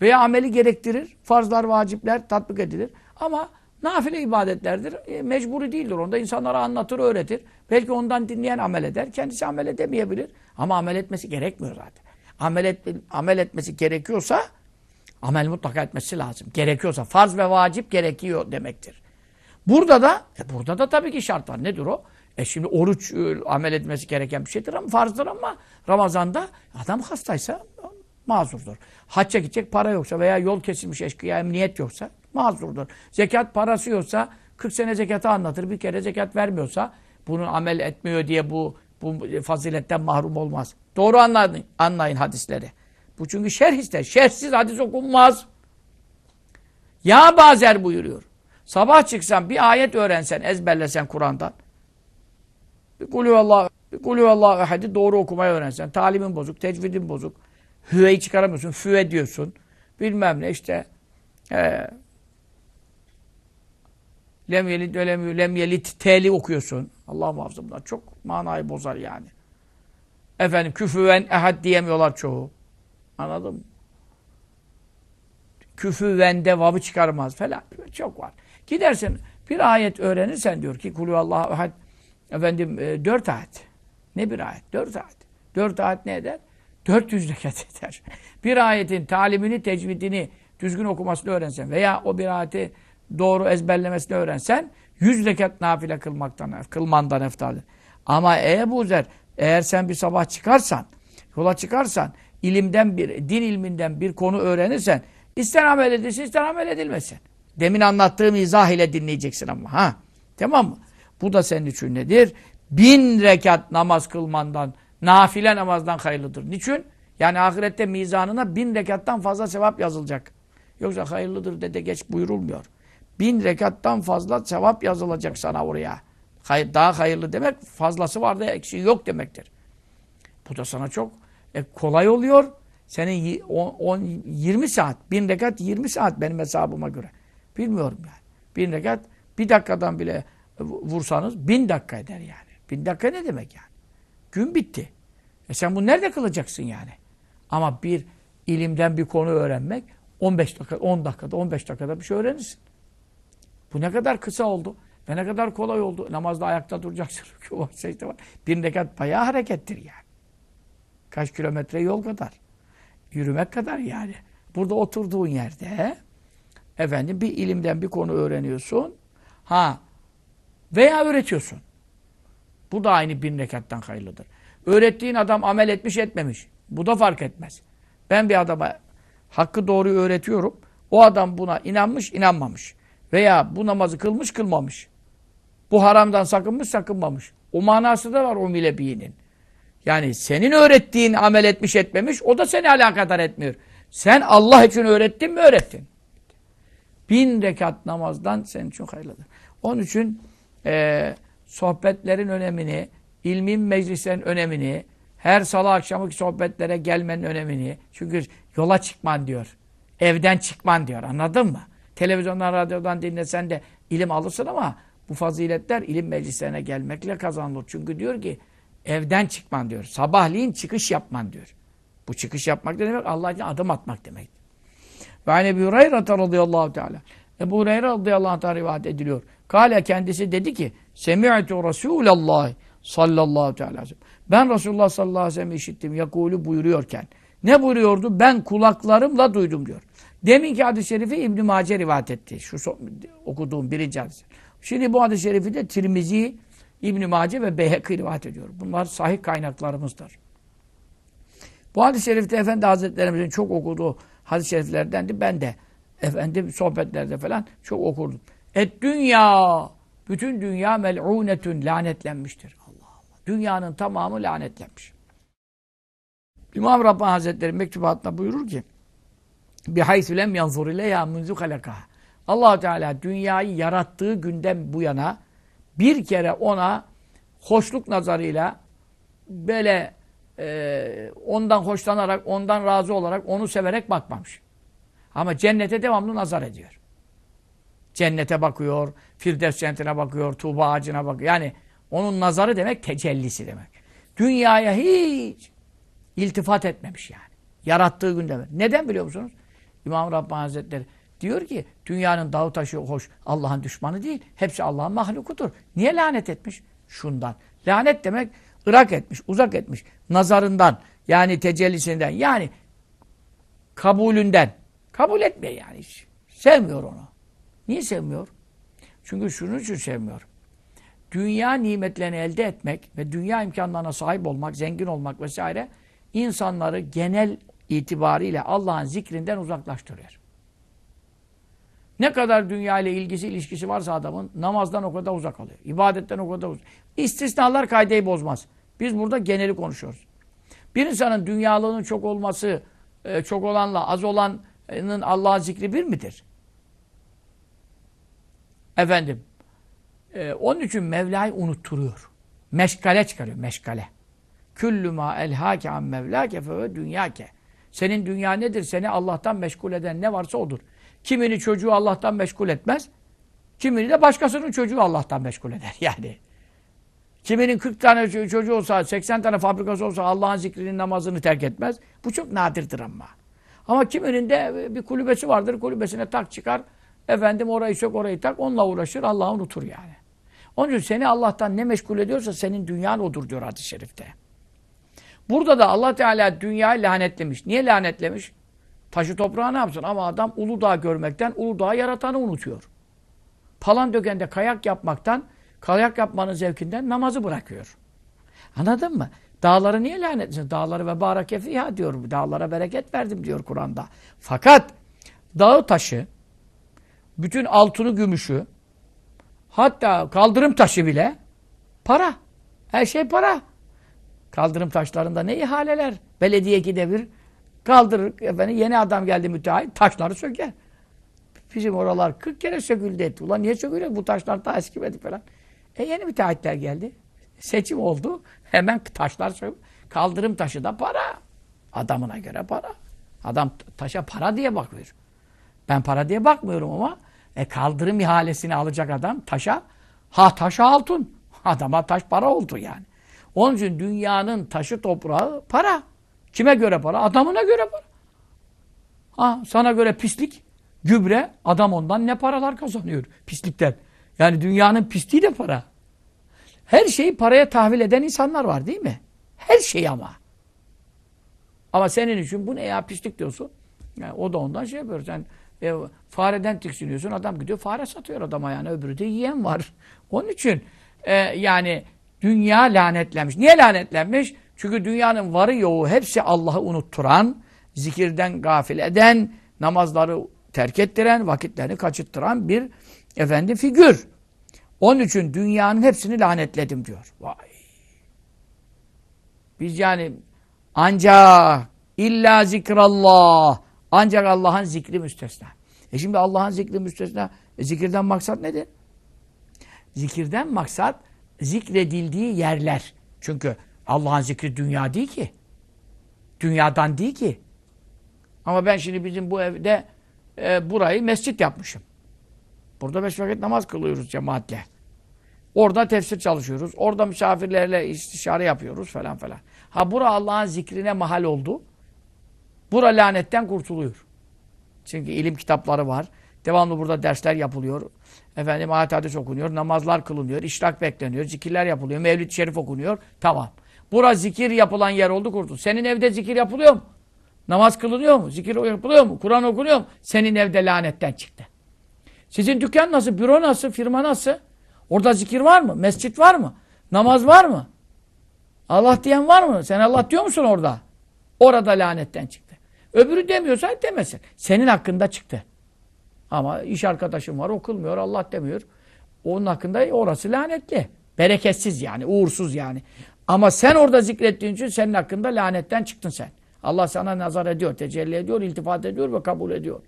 [SPEAKER 2] Veya ameli gerektirir, farzlar, vacipler tatbik edilir. Ama nafile ibadetlerdir. E, mecburi değildir. Onda insanlara anlatır, öğretir. Belki ondan dinleyen amel eder. Kendisi amel edemeyebilir. Ama amel etmesi gerekmiyor zaten. Amel, et, amel etmesi gerekiyorsa amel mutlaka etmesi lazım. Gerekiyorsa farz ve vacip gerekiyor demektir. Burada da e burada da tabii ki şart var. Nedir o? E şimdi oruç e, amel etmesi gereken bir şeydir ama farzdır ama Ramazan'da adam hastaysa mazurdur. Hacca gidecek para yoksa veya yol kesilmiş eşkıya emniyet yoksa mazurdur. Zekat parası yoksa 40 sene zekatı anlatır. Bir kere zekat vermiyorsa bunu amel etmiyor diye bu bu faziletten mahrum olmaz. Doğru anlayın, anlayın hadisleri. Bu çünkü şerh ister. Şerhsiz hadis okunmaz. Ya bazer buyuruyor. Sabah çıksan bir ayet öğrensen, ezberlesen Kur'an'dan. Bir kulü Allah, bir kulü Allah ehadi doğru okumayı öğrensen. Talimin bozuk, tecvidin bozuk. Hüveyi çıkaramıyorsun, füve diyorsun. Bilmem ne işte. Ee, lem yelit, lem, lem yelit, teli okuyorsun. Allah muhafızı bunlar. Çok manayı bozar yani. Efendim küfüven ehad diyemiyorlar çoğu. Anladın mı? Küfüvende vabı çıkarmaz falan. Çok var. Gidersin bir ayet öğrenirsen diyor ki kulü Allah ehad efendim e, dört ayet. Ne bir ayet? Dört ayet. Dört ayet ne eder? 400 rekat eder. Bir ayetin talimini, tecvidini düzgün okumasını öğrensen veya o bir ayeti doğru ezberlemesini öğrensen 100 rekat nafile kılmaktan, kılmandan eftaldir. Ama Ebu Zer eğer sen bir sabah çıkarsan, yola çıkarsan, ilimden bir, din ilminden bir konu öğrenirsen, ister amel edilsin, ister amel edilmesin. Demin anlattığım izah ile dinleyeceksin ama. ha Tamam mı? Bu da senin için nedir? Bin rekat namaz kılmandan, nafile namazdan hayırlıdır. Niçin? Yani ahirette mizanına bin rekattan fazla sevap yazılacak. Yoksa hayırlıdır dede geç buyurulmuyor. Bin rekattan fazla sevap yazılacak sana oraya. Hayır, daha hayırlı demek fazlası var da eksiği yok demektir. Bu da sana çok e, kolay oluyor. Senin 10, 20 saat, bin rekat 20 saat benim hesabıma göre. Bilmiyorum yani. Bin rekat bir dakikadan bile vursanız bin dakika eder yani. Bin dakika ne demek yani? Gün bitti. E sen bunu nerede kılacaksın yani? Ama bir ilimden bir konu öğrenmek 15 dakika, 10 dakikada, 15 dakikada bir şey öğrenirsin. Bu ne kadar kısa oldu ve ne kadar kolay oldu. Namazda ayakta duracaksın. <laughs> secde var. Bir rekat bayağı harekettir yani. Kaç kilometre yol kadar. Yürümek kadar yani. Burada oturduğun yerde efendim bir ilimden bir konu öğreniyorsun. Ha veya öğretiyorsun. Bu da aynı bin rekattan hayırlıdır. Öğrettiğin adam amel etmiş etmemiş. Bu da fark etmez. Ben bir adama hakkı doğruyu öğretiyorum. O adam buna inanmış inanmamış. Veya bu namazı kılmış kılmamış. Bu haramdan sakınmış sakınmamış. O manası da var o milebiğinin. Yani senin öğrettiğin amel etmiş etmemiş o da seni alakadar etmiyor. Sen Allah için öğrettin mi öğrettin. Bin rekat namazdan senin için hayırlıdır. Onun için e, sohbetlerin önemini, ilmin meclislerin önemini, her salı akşamı sohbetlere gelmenin önemini. Çünkü yola çıkman diyor. Evden çıkman diyor. Anladın mı? Televizyondan, radyodan dinlesen de ilim alırsın ama bu faziletler ilim meclislerine gelmekle kazanılır. Çünkü diyor ki evden çıkman diyor. Sabahleyin çıkış yapman diyor. Bu çıkış yapmak ne demek? Allah için adım atmak demek. Ve an Ebu Hureyre radıyallahu teala. Ebu Hureyre radıyallahu teala rivayet ediliyor. Kale kendisi dedi ki Semi'tu Resulallah sallallahu teala Ben Resulullah sallallahu aleyhi ve sellem işittim. Yakulu buyuruyorken. Ne buyuruyordu? Ben kulaklarımla duydum diyor. Deminki hadis-i şerifi İbn-i Mace rivayet etti. Şu okuduğum birinci hadis. Şimdi bu hadis-i şerifi de Tirmizi, İbn-i Mace ve Beyhekî rivayet ediyor. Bunlar sahih kaynaklarımızdır. Bu hadis-i şerifte Efendi Hazretlerimizin çok okuduğu hadis-i şeriflerdendi. Ben de efendim sohbetlerde falan çok okurdum. Et dünya, bütün dünya mel'unetün lanetlenmiştir. Allah Allah. Dünyanın tamamı lanetlenmiş. İmam Rabbani Hazretleri mektubatında buyurur ki bihaythu lem yanzur ileyha munzu halakaha. allah Teala dünyayı yarattığı günden bu yana bir kere ona hoşluk nazarıyla böyle e, ondan hoşlanarak, ondan razı olarak, onu severek bakmamış. Ama cennete devamlı nazar ediyor. Cennete bakıyor, Firdevs cennetine bakıyor, Tuğba ağacına bakıyor. Yani onun nazarı demek tecellisi demek. Dünyaya hiç iltifat etmemiş yani. Yarattığı günde. Neden biliyor musunuz? İmam Rabbani Hazretleri diyor ki dünyanın dağı taşı hoş Allah'ın düşmanı değil. Hepsi Allah'ın mahlukudur. Niye lanet etmiş? Şundan. Lanet demek ırak etmiş, uzak etmiş. Nazarından yani tecellisinden yani kabulünden. Kabul etmiyor yani hiç. Sevmiyor onu. Niye sevmiyor? Çünkü şunun için sevmiyor. Dünya nimetlerini elde etmek ve dünya imkanlarına sahip olmak, zengin olmak vesaire insanları genel itibariyle Allah'ın zikrinden uzaklaştırıyor. Ne kadar dünya ile ilgisi, ilişkisi varsa adamın namazdan o kadar uzak alıyor. İbadetten o kadar uzak. İstisnalar kaydeyi bozmaz. Biz burada geneli konuşuyoruz. Bir insanın dünyalığının çok olması, e, çok olanla az olanın Allah'ın zikri bir midir? Efendim, e, onun için Mevla'yı unutturuyor. Meşgale çıkarıyor, meşgale. Küllü ma elhâke an mevlâke fe dünyâke. Senin dünya nedir? Seni Allah'tan meşgul eden ne varsa odur. Kimini çocuğu Allah'tan meşgul etmez. Kimini de başkasının çocuğu Allah'tan meşgul eder <laughs> yani. Kiminin 40 tane çocuğu olsa, 80 tane fabrikası olsa Allah'ın zikrinin namazını terk etmez. Bu çok nadirdir ama. Ama kiminin de bir kulübesi vardır. Kulübesine tak çıkar. Efendim orayı sök orayı tak. Onunla uğraşır. Allah'ı unutur yani. Onun için seni Allah'tan ne meşgul ediyorsa senin dünyan odur diyor hadis-i şerifte. Burada da Allah Teala dünyayı lanetlemiş. Niye lanetlemiş? Taşı toprağı ne yapsın? Ama adam Uludağ görmekten Uludağ'ı yaratanı unutuyor. Palan dökende kayak yapmaktan, kayak yapmanın zevkinden namazı bırakıyor. Anladın mı? Dağları niye lanetsin? Dağları ve barake fiha diyor. Dağlara bereket verdim diyor Kur'an'da. Fakat dağı taşı, bütün altını gümüşü, hatta kaldırım taşı bile para. Her şey para. Kaldırım taşlarında ne ihaleler. Belediye ikide bir kaldırır. Efendim, yeni adam geldi müteahhit taşları söker. Bizim oralar 40 kere söküldü etti. Ulan niye sökülüyor? Bu taşlar daha eskimedi falan. E yeni müteahhitler geldi. Seçim oldu. <laughs> Hemen taşlar sök. Kaldırım taşı da para. Adamına göre para. Adam taşa para diye bakıyor. Ben para diye bakmıyorum ama e, kaldırım ihalesini alacak adam taşa ha taşa altın. <laughs> Adama taş para oldu yani. Onun için dünyanın taşı toprağı para. Kime göre para? Adamına göre para. Ha, sana göre pislik, gübre, adam ondan ne paralar kazanıyor pislikten. Yani dünyanın pisliği de para. Her şeyi paraya tahvil eden insanlar var değil mi? Her şey ama. Ama senin için bu ne ya pislik diyorsun. Yani o da ondan şey yapıyor. Sen e, fareden tiksiniyorsun. Adam gidiyor fare satıyor adama yani. Öbürü de yiyen var. <laughs> Onun için e, yani dünya lanetlenmiş. Niye lanetlenmiş? Çünkü dünyanın varı yoğu hepsi Allah'ı unutturan, zikirden gafil eden, namazları terk ettiren, vakitlerini kaçırttıran bir efendi figür. Onun için dünyanın hepsini lanetledim diyor. Vay. Biz yani ancak illa zikrallah ancak Allah'ın zikri müstesna. E şimdi Allah'ın zikri müstesna. E zikirden maksat nedir? Zikirden maksat zikredildiği yerler. Çünkü Allah'ın zikri dünya değil ki. Dünyadan değil ki. Ama ben şimdi bizim bu evde e, burayı mescit yapmışım. Burada beş vakit namaz kılıyoruz cemaatle. Orada tefsir çalışıyoruz. Orada misafirlerle istişare yapıyoruz falan falan. Ha bura Allah'ın zikrine mahal oldu. Bura lanetten kurtuluyor. Çünkü ilim kitapları var. Devamlı burada dersler yapılıyor. Efendim ayet hadis okunuyor. Namazlar kılınıyor. işrak bekleniyor. Zikirler yapılıyor. Mevlid-i Şerif okunuyor. Tamam. Bura zikir yapılan yer oldu kurtul. Senin evde zikir yapılıyor mu? Namaz kılınıyor mu? Zikir yapılıyor mu? Kur'an okunuyor mu? Senin evde lanetten çıktı. Sizin dükkan nasıl? Büro nasıl? Firma nasıl? Orada zikir var mı? Mescit var mı? Namaz var mı? Allah diyen var mı? Sen Allah diyor musun orada? Orada lanetten çıktı. Öbürü demiyorsa demesin. Senin hakkında çıktı. Ama iş arkadaşım var okulmuyor Allah demiyor. Onun hakkında orası lanetli. Bereketsiz yani, uğursuz yani. Ama sen orada zikrettiğin için senin hakkında lanetten çıktın sen. Allah sana nazar ediyor, tecelli ediyor, iltifat ediyor ve kabul ediyor.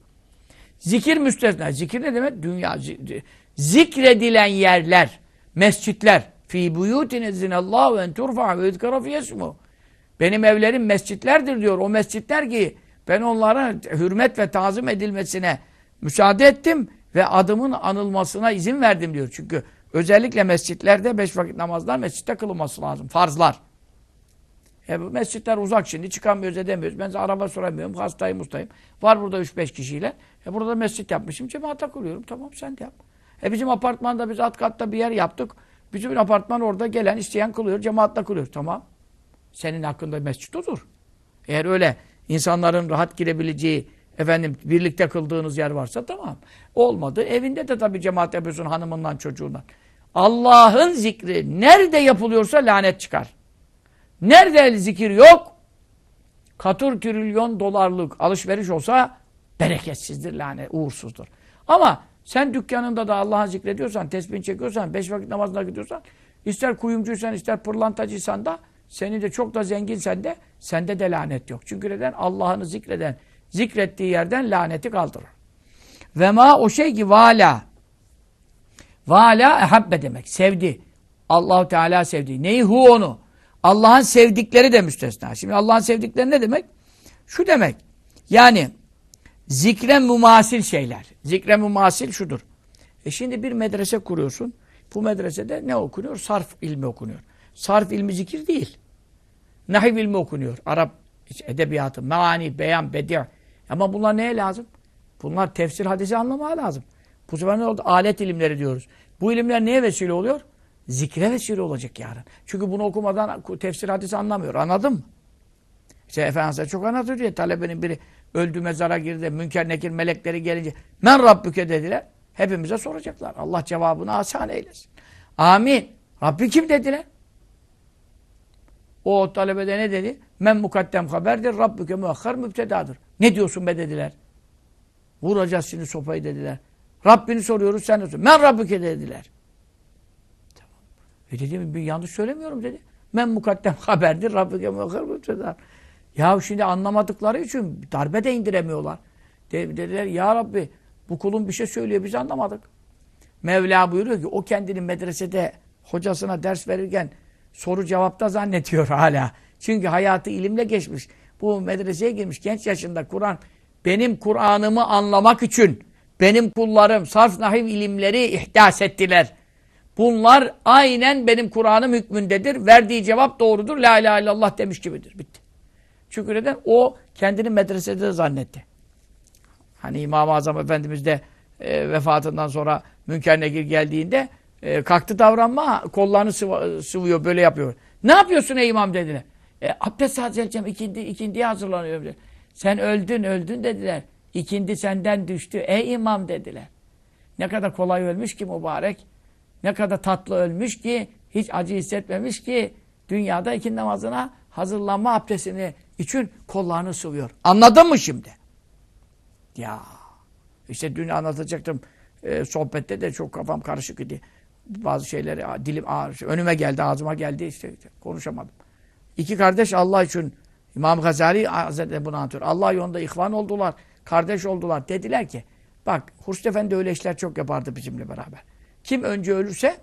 [SPEAKER 2] Zikir müstesna. Zikir ne demek? Dünya. Zikredilen yerler, mescitler. Fi buyutin izinallahu en turfa ve yudkara fiyesmu. Benim evlerim mescitlerdir diyor. O mescitler ki ben onlara hürmet ve tazim edilmesine müsaade ettim ve adımın anılmasına izin verdim diyor. Çünkü özellikle mescitlerde beş vakit namazlar mescitte kılınması lazım. Farzlar. E mescitler uzak şimdi çıkamıyoruz edemiyoruz. Ben araba soramıyorum. Hastayım ustayım. Var burada 3-5 kişiyle. E burada mescit yapmışım. Cemaate kuruyorum. Tamam sen de yap. E bizim apartmanda biz alt katta bir yer yaptık. Bizim apartman orada gelen isteyen kılıyor. Cemaatle kılıyor. Tamam. Senin hakkında mescit odur. Eğer öyle insanların rahat girebileceği efendim birlikte kıldığınız yer varsa tamam. Olmadı. Evinde de tabii cemaat yapıyorsun hanımından çocuğundan. Allah'ın zikri nerede yapılıyorsa lanet çıkar. Nerede zikir yok? Katır trilyon dolarlık alışveriş olsa bereketsizdir, lanet, uğursuzdur. Ama sen dükkanında da Allah'ı zikrediyorsan, tesbih çekiyorsan, beş vakit namazına gidiyorsan, ister kuyumcuysan, ister pırlantacıysan da, seni de çok da zenginsen de, sende de lanet yok. Çünkü neden? Allah'ını zikreden, zikrettiği yerden laneti kaldırır. Ve ma o şey ki vala. Vala ehabbe demek. Sevdi. Allahu Teala sevdi. Neyi? Hu onu. Allah'ın sevdikleri de müstesna. Şimdi Allah'ın sevdikleri ne demek? Şu demek. Yani zikre mumasil şeyler. Zikre mumasil şudur. E şimdi bir medrese kuruyorsun. Bu medresede ne okunuyor? Sarf ilmi okunuyor. Sarf ilmi zikir değil. Nahiv ilmi okunuyor. Arap edebiyatı, meani, beyan, bedi' Ama bunlar neye lazım? Bunlar tefsir hadisi anlamaya lazım. Bu sefer ne oldu? Alet ilimleri diyoruz. Bu ilimler neye vesile oluyor? Zikre vesile olacak yarın. Çünkü bunu okumadan tefsir hadisi anlamıyor. Anladın mı? İşte Efendimiz'e çok anlatıyor diye talebenin biri öldü mezara girdi. Münker nekir melekleri gelince men Rabbüke dediler. Hepimize soracaklar. Allah cevabını asan eylesin. Amin. Rabbi kim dediler? O talebede ne dedi? Men mukaddem haberdir. Rabbüke muakhar mübtedadır. Ne diyorsun be dediler. Vuracağız şimdi sopayı dediler. Rabbini soruyoruz sen de Men Rabbüke dediler. Tamam. E dedim bir yanlış söylemiyorum dedi. Men mukaddem <laughs> haberdir. Rabbüke muakhar mübtedadır. Ya şimdi anlamadıkları için darbe de indiremiyorlar. De, dediler ya Rabbi bu kulun bir şey söylüyor biz anlamadık. Mevla buyuruyor ki o kendini medresede hocasına ders verirken soru cevapta zannediyor <laughs> hala. Çünkü hayatı ilimle geçmiş. Bu medreseye girmiş genç yaşında Kur'an benim Kur'an'ımı anlamak için benim kullarım sarf nahiv ilimleri ihdas ettiler. Bunlar aynen benim Kur'an'ım hükmündedir. Verdiği cevap doğrudur. La ilahe illallah demiş gibidir. Bitti. Çünkü neden? O kendini medresede de zannetti. Hani İmam-ı Azam Efendimiz de e, vefatından sonra Münker Nekir geldiğinde e, kalktı davranma, kollarını sıva, sıvıyor, böyle yapıyor. Ne yapıyorsun ey imam dediler. E, abdest alacağım, ikindi, ikindiye hazırlanıyorum dedi. Sen öldün, öldün dediler. İkindi senden düştü. Ey imam dediler. Ne kadar kolay ölmüş ki mübarek. Ne kadar tatlı ölmüş ki, hiç acı hissetmemiş ki, dünyada ikindi namazına hazırlanma abdestini için kollarını sıvıyor. Anladın mı şimdi? Ya işte dün anlatacaktım e, sohbette de çok kafam karışık idi. Bazı şeyleri dilim ağır, önüme geldi, ağzıma geldi işte, işte konuşamadım. İki kardeş Allah için İmam Gazali Hazretleri bunu anlatıyor. Allah yolunda ihvan oldular, kardeş oldular. Dediler ki bak Hurşit Efendi öyle işler çok yapardı bizimle beraber. Kim önce ölürse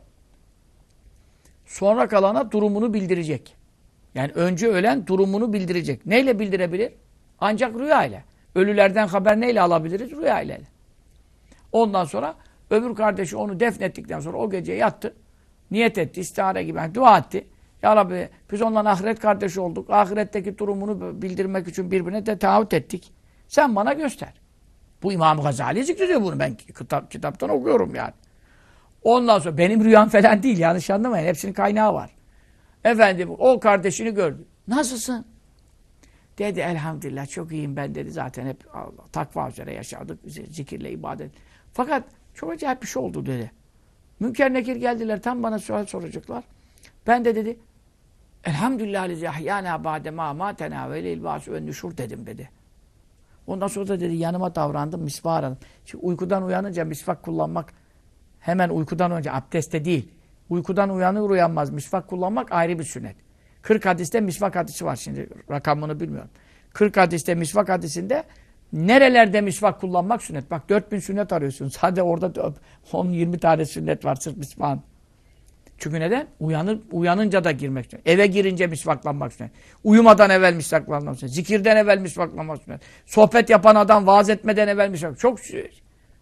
[SPEAKER 2] sonra kalana durumunu bildirecek. Yani önce ölen durumunu bildirecek. Neyle bildirebilir? Ancak rüya ile. Ölülerden haber neyle alabiliriz? Rüya ile. Ondan sonra öbür kardeşi onu defnettikten sonra o gece yattı. Niyet etti, istihare gibi yani dua etti. Ya Rabbi biz ondan ahiret kardeşi olduk. Ahiretteki durumunu bildirmek için birbirine de taahhüt ettik. Sen bana göster. Bu İmam Gazali zikrediyor bunu. Ben kitap, kitaptan okuyorum yani. Ondan sonra benim rüyam falan değil yanlış anlamayın. Hepsinin kaynağı var. Efendim o kardeşini gördü. Nasılsın? Dedi elhamdülillah çok iyiyim ben dedi. Zaten hep Allah, takva üzere yaşadık. Zikirle ibadet. Fakat çok acayip bir şey oldu dedi. Münker nekir geldiler tam bana sual soracaklar. Ben de dedi Elhamdülillah lezi ahyana ba'de ma matena ve lil ba'su ve nüşur dedim dedi. Ondan sonra da dedi yanıma davrandım, misvak aradım. Şimdi uykudan uyanınca misvak kullanmak hemen uykudan önce abdeste değil. Uykudan uyanır uyanmaz misvak kullanmak ayrı bir sünnet. 40 hadiste misvak hadisi var şimdi rakamını bilmiyorum. 40 hadiste misvak hadisinde nerelerde misvak kullanmak sünnet. Bak 4000 sünnet arıyorsun. <laughs> Sadece orada 10-20 tane sünnet var sırf misvakın. Çünkü neden? Uyanır, uyanınca da girmek istiyor. Eve girince misvaklanmak istiyor. Uyumadan evvel misvaklanmak istiyor. Zikirden evvel misvaklanmak istiyor. Sohbet yapan adam vaaz etmeden evvel misvak. Çok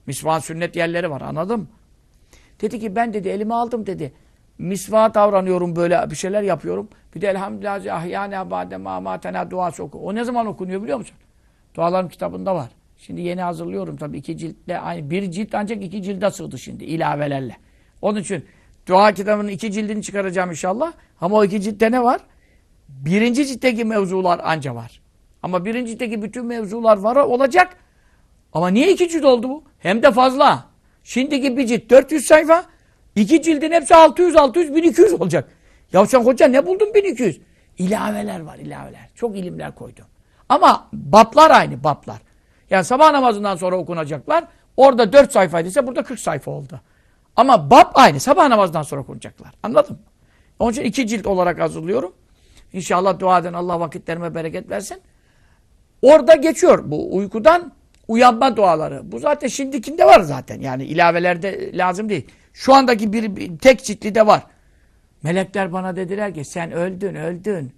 [SPEAKER 2] misvak sünnet yerleri var anladın mı? Dedi ki ben dedi elime aldım dedi. Misvağa davranıyorum böyle bir şeyler yapıyorum. Bir de elhamdülillah ahyâne abâde mâmâtenâ duası oku. O ne zaman okunuyor biliyor musun? Dualarım kitabında var. Şimdi yeni hazırlıyorum tabii iki ciltle. Aynı bir cilt ancak iki cilde sığdı şimdi ilavelerle. Onun için dua kitabının iki cildini çıkaracağım inşallah. Ama o iki ciltte ne var? Birinci ciltteki mevzular anca var. Ama birinci ciltteki bütün mevzular var olacak. Ama niye iki cilt oldu bu? Hem de fazla. Şimdiki bir cilt 400 sayfa. iki cildin hepsi 600, 600, 1200 olacak. Ya sen hoca ne buldun 1200? İlaveler var ilaveler. Çok ilimler koydum. Ama baplar aynı baplar. Yani sabah namazından sonra okunacaklar. Orada 4 sayfaydıysa burada 40 sayfa oldu. Ama bab aynı. Sabah namazından sonra okunacaklar. Anladın mı? Onun için iki cilt olarak hazırlıyorum. İnşallah dua edin Allah vakitlerime bereket versin. Orada geçiyor bu uykudan uyanma duaları. Bu zaten şimdikinde var zaten. Yani ilavelerde lazım değil. Şu andaki bir, bir tek ciltli de var. Melekler bana dediler ki sen öldün öldün.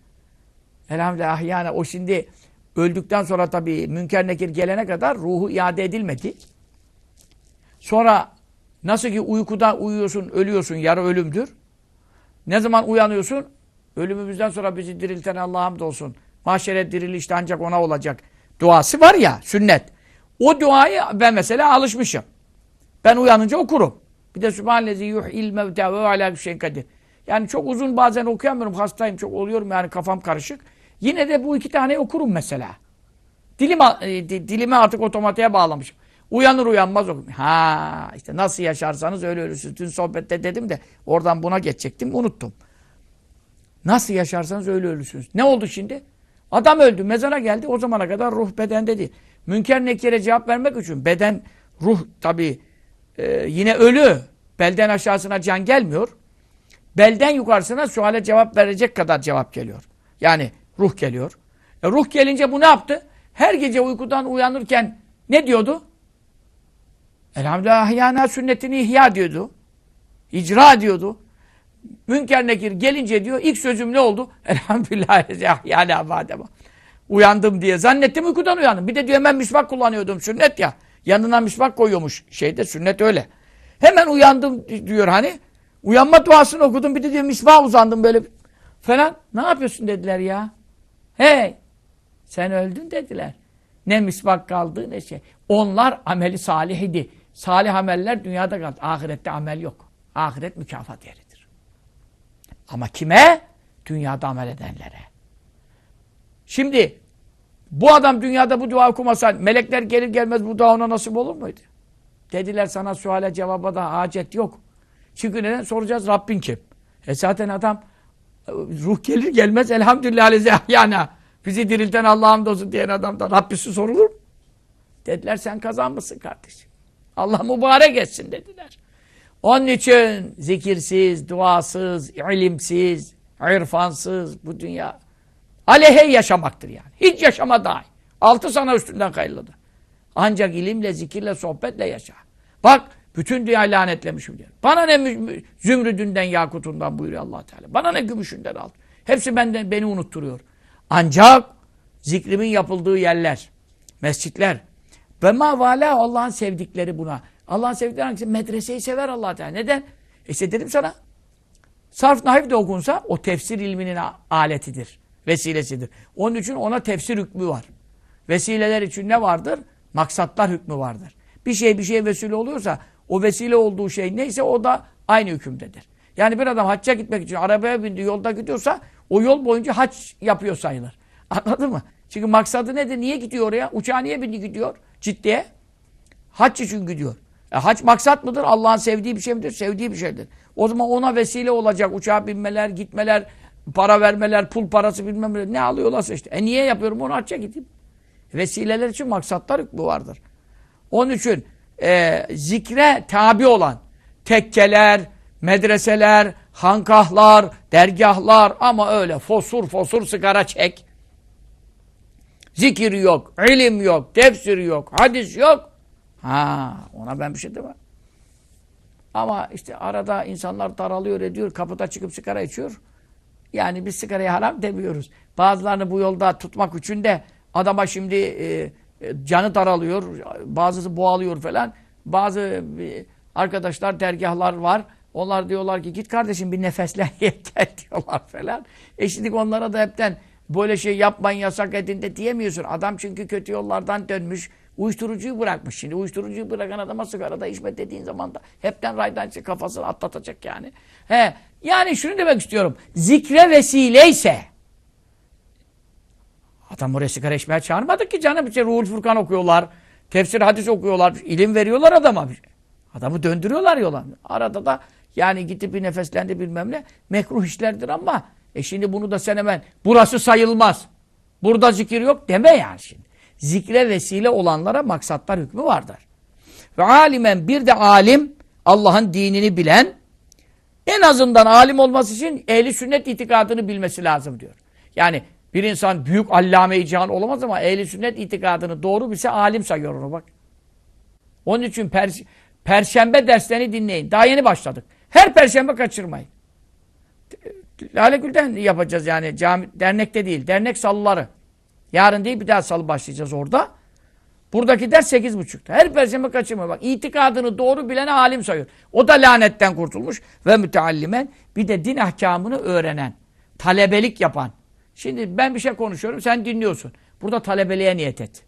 [SPEAKER 2] Elhamdülillah yani o şimdi öldükten sonra tabii münker nekir gelene kadar ruhu iade edilmedi. Sonra nasıl ki uykuda uyuyorsun, ölüyorsun, yarı ölümdür. Ne zaman uyanıyorsun? Ölümümüzden sonra bizi dirilten Allah'a hamdolsun. Mahşere dirilişte ancak ona olacak. Duası var ya, sünnet. O duayı ben mesela alışmışım. Ben uyanınca okurum. Bir de Sübhanellezi yuh'il mevte ve alâ şeyin kadir. Yani çok uzun bazen okuyamıyorum. Hastayım çok oluyorum yani kafam karışık. Yine de bu iki tane okurum mesela. Dilim, e, dilime artık otomatiğe bağlamışım. Uyanır uyanmaz okurum. Ha işte nasıl yaşarsanız öyle ölürsünüz. Dün sohbette dedim de oradan buna geçecektim unuttum. Nasıl yaşarsanız öyle ölürsünüz. Ne oldu şimdi? Adam öldü, mezara geldi. O zamana kadar ruh bedende değil. Münker nekire cevap vermek için beden, ruh tabii e, yine ölü. Belden aşağısına can gelmiyor. Belden yukarısına suale cevap verecek kadar cevap geliyor. Yani ruh geliyor. E, ruh gelince bu ne yaptı? Her gece uykudan uyanırken ne diyordu? Elhamdülillah ahyana sünnetini ihya diyordu. İcra diyordu. Münker nekir gelince diyor ilk sözüm ne oldu? <laughs> Elhamdülillah yani abadema. Uyandım diye. Zannettim uykudan uyandım. Bir de diyor hemen misvak kullanıyordum. Sünnet ya. Yanına misvak koyuyormuş. Şeyde sünnet öyle. Hemen uyandım diyor hani. Uyanma duasını okudum. Bir de diyor misvak uzandım böyle falan. Ne yapıyorsun dediler ya. Hey sen öldün dediler. Ne misvak kaldı ne şey. Onlar ameli salih idi. Salih ameller dünyada kaldı. Ahirette amel yok. Ahiret mükafat yeridir. Ama kime? Dünyada amel edenlere. Şimdi bu adam dünyada bu dua okumasa melekler gelir gelmez bu dua ona nasip olur muydu? Dediler sana suale cevaba da hacet yok. Çünkü neden? Soracağız Rabbin kim? E zaten adam ruh gelir gelmez elhamdülillah yani bizi dirilten Allah'ım dostu diyen adamdan Rabbisi sorulur mu? Dediler sen kazanmışsın kardeşim. Allah mübarek etsin dediler. Onun için zikirsiz, duasız, ilimsiz, irfansız bu dünya aleyhe yaşamaktır yani. Hiç yaşama dahi. Altı sana üstünden kayıtlıdır. Ancak ilimle, zikirle, sohbetle yaşa. Bak bütün dünya lanetlemişim diyor. Bana ne zümrüdünden, yakutundan buyuruyor allah Teala. Bana ne gümüşünden aldı. Hepsi benden beni unutturuyor. Ancak zikrimin yapıldığı yerler, mescitler ve ma vala Allah'ın sevdikleri buna. Allah'ın sevdikleri hangisi? Medreseyi sever allah Teala. Neden? E işte dedim sana. Sarf nahiv de okunsa o tefsir ilminin aletidir. Vesilesidir. Onun için ona tefsir hükmü var. Vesileler için ne vardır? Maksatlar hükmü vardır. Bir şey bir şeye vesile oluyorsa o vesile olduğu şey neyse o da aynı hükümdedir. Yani bir adam hacca gitmek için arabaya bindi yolda gidiyorsa o yol boyunca hac yapıyor sayılır. <laughs> Anladın mı? Çünkü maksadı nedir? Niye gidiyor oraya? Uçağa niye bindi gidiyor? Ciddiye. Hac için gidiyor. E, hac maksat mıdır? Allah'ın sevdiği bir şey midir? Sevdiği bir şeydir. O zaman ona vesile olacak uçağa binmeler, gitmeler, para vermeler, pul parası bilmem ne, ne alıyorlarsa işte. E niye yapıyorum? Onu hacca gideyim. Vesileler için maksatlar hükmü vardır. Onun için e, zikre tabi olan tekkeler, medreseler, hankahlar, dergahlar ama öyle fosur fosur sigara çek. Zikir yok, ilim yok, tefsir yok, hadis yok. Ha, ona ben bir şey demem. Ama işte arada insanlar daralıyor ediyor, kapıda çıkıp sigara içiyor. Yani biz sigarayı haram demiyoruz. Bazılarını bu yolda tutmak için de adama şimdi e, canı daralıyor, bazısı boğalıyor falan. Bazı e, arkadaşlar, dergahlar var. Onlar diyorlar ki git kardeşim bir nefesle <laughs> yeter diyorlar falan. E şimdi onlara da hepten böyle şey yapmayın yasak edin de diyemiyorsun. Adam çünkü kötü yollardan dönmüş. Uyuşturucuyu bırakmış şimdi. Uyuşturucuyu bırakan adama sigara da içme dediğin zaman da hepten raydan kafasını atlatacak yani. He, yani şunu demek istiyorum. Zikre vesileyse adam oraya sigara içmeye çağırmadık ki canım. İşte Ruhul Furkan okuyorlar. Tefsir hadis okuyorlar. ilim veriyorlar adama. Adamı döndürüyorlar yola. Arada da yani gidip bir nefeslendi bilmem ne. Mekruh işlerdir ama e şimdi bunu da sen hemen burası sayılmaz. Burada zikir yok deme yani şimdi. Zikre vesile olanlara maksatlar hükmü vardır. Ve alimen bir de alim Allah'ın dinini bilen en azından alim olması için ehli sünnet itikadını bilmesi lazım diyor. Yani bir insan büyük allame-i cihan olamaz ama ehli sünnet itikadını doğru bilse alim sayıyor onu bak. Onun için pers perşembe derslerini dinleyin. Daha yeni başladık. Her perşembe kaçırmayın. Lale yapacağız yani. Cami, dernekte değil. Dernek salıları. Yarın değil bir daha salı başlayacağız orada. Buradaki ders sekiz buçukta. Her perşembe kaçırma. Bak itikadını doğru bilen alim sayıyor. O da lanetten kurtulmuş. Ve müteallimen bir de din ahkamını öğrenen. Talebelik yapan. Şimdi ben bir şey konuşuyorum sen dinliyorsun. Burada talebeliğe niyet et.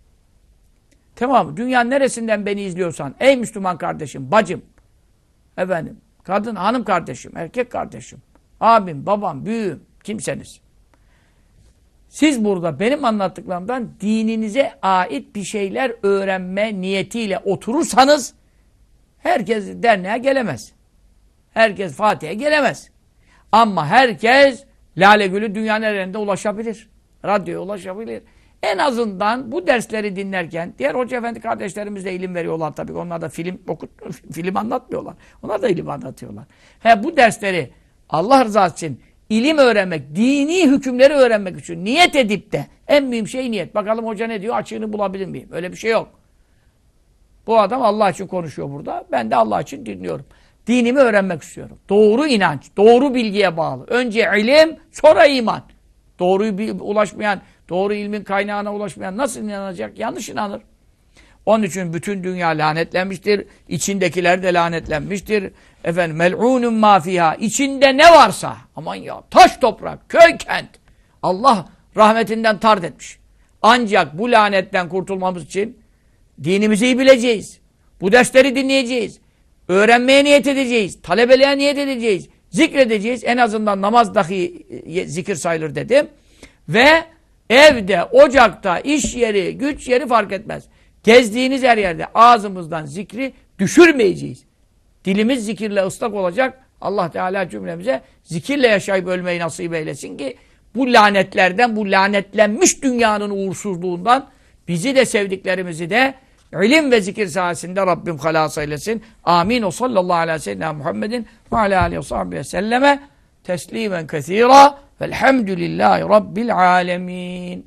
[SPEAKER 2] Tamam Dünyanın neresinden beni izliyorsan ey Müslüman kardeşim, bacım, efendim, kadın, hanım kardeşim, erkek kardeşim, abim, babam, büyüğüm, kimseniz. Siz burada benim anlattıklarımdan dininize ait bir şeyler öğrenme niyetiyle oturursanız herkes derneğe gelemez. Herkes Fatih'e gelemez. Ama herkes Lale Gülü dünyanın nerede ulaşabilir. Radyoya ulaşabilir. En azından bu dersleri dinlerken diğer hoca efendi kardeşlerimiz de ilim veriyorlar tabii. Onlar da film okut <laughs> film anlatmıyorlar. Onlar da ilim anlatıyorlar. He bu dersleri Allah rızası için ilim öğrenmek, dini hükümleri öğrenmek için niyet edip de en mühim şey niyet. Bakalım hoca ne diyor? Açığını bulabilir miyim? Öyle bir şey yok. Bu adam Allah için konuşuyor burada. Ben de Allah için dinliyorum. Dinimi öğrenmek istiyorum. Doğru inanç, doğru bilgiye bağlı. Önce ilim, sonra iman. Doğruyu ulaşmayan, doğru ilmin kaynağına ulaşmayan nasıl inanacak? Yanlış inanır. Onun için bütün dünya lanetlenmiştir. İçindekiler de lanetlenmiştir. Efendim mel'unun mafiha. İçinde ne varsa aman ya taş toprak, köy kent. Allah rahmetinden tard etmiş. Ancak bu lanetten kurtulmamız için dinimizi iyi bileceğiz. Bu dersleri dinleyeceğiz. Öğrenmeye niyet edeceğiz. Talebeliğe niyet edeceğiz. Zikredeceğiz. En azından namaz dahi zikir sayılır dedim. Ve evde, ocakta, iş yeri, güç yeri fark etmez. Gezdiğiniz her yerde ağzımızdan zikri düşürmeyeceğiz. Dilimiz zikirle ıslak olacak. Allah Teala cümlemize zikirle yaşayıp ölmeyi nasip eylesin ki bu lanetlerden, bu lanetlenmiş dünyanın uğursuzluğundan bizi de sevdiklerimizi de ilim ve zikir sayesinde Rabbim halas eylesin. Amin. O sallallahu aleyhi ve sellem Muhammedin ve aleyhi ve sahibi selleme teslimen kethira velhamdülillahi rabbil alemin.